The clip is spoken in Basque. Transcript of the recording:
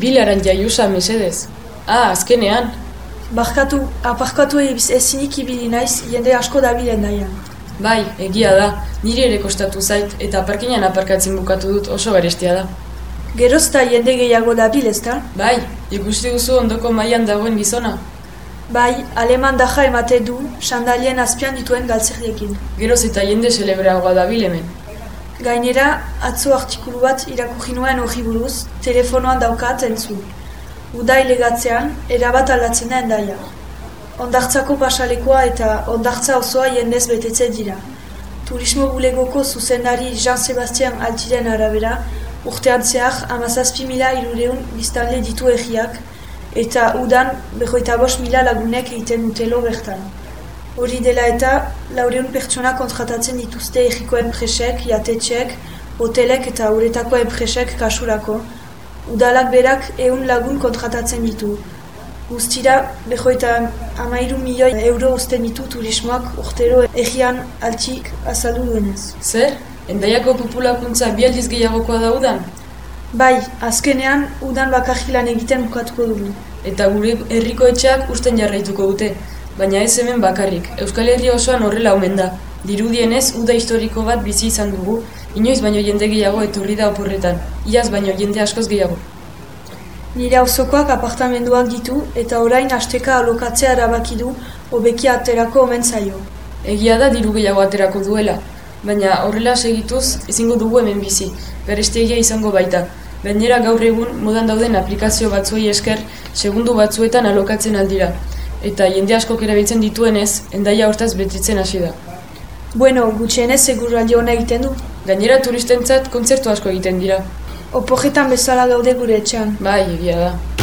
Bilaran jaiusa mesedez. Ah, azkenean. Barkatu, aparkatu ebiz ezinik ibili naiz jende asko dabilen daian. Bai, egia da, niri ere kostatu zait, eta parkinan aparkatzen bukatu dut oso garestia da. Gerozta jende gehiago dabil ezta? Bai, ikusti duzu ondoko mailan dagoen gizona. Bai, aleman daja emate du, sandalien azpian dituen galtzerdekin. Geroz eta jende celebragoa dabil hemen. Gainera, atzo artikulu bat irakurri nuen hori buruz, telefonoan daukat entzu. Uda ilegatzean, erabat aldatzen da endaia. Ondartzako pasalekoa eta ondartza osoa jendez betetze dira. Turismo bulegoko zuzendari Jean Sebastian Altiren arabera, urtean zehar amazazpi mila irureun biztanle ditu egiak, eta udan behoita bost mila lagunek egiten dutelo bertan. Hori dela eta, laureun pertsona kontratatzen dituzte egiko enpresek, jatetxek, hotelek eta uretako enpresek kasurako, udalak berak ehun lagun kontratatzen ditu. Guztira, behoita amairu milioi euro usten ditu turismoak urtero egian altik azaldu duenez. Zer? Endaiako populakuntza bi aldiz gehiagokoa da udan? Bai, azkenean, udan bakarrilan egiten bukatuko dugu. Eta gure herriko etxeak usten jarraituko dute. Baina ez hemen bakarrik, Euskal Herri osoan horrela omen da. Dirudienez, uda historiko bat bizi izan dugu, inoiz baino jende gehiago etorri da oporretan. Iaz baino jende askoz gehiago. Nire auzokoak apartamenduak ditu eta orain asteka alokatzea erabaki du hobeki aterako omen zaio. Egia da diru gehiago aterako duela, baina horrela segituz ezingo dugu hemen bizi, berestegia izango baita. Gainera gaur egun modan dauden aplikazio batzuei esker segundu batzuetan alokatzen aldira. Eta jende askok erabiltzen dituenez, endaia hortaz betitzen hasi da. Bueno, gutxienez seguraldi hona egiten du. Gainera turistentzat kontzertu asko egiten dira. Oporretan bezala gaude gure etxean. Bai, egia da.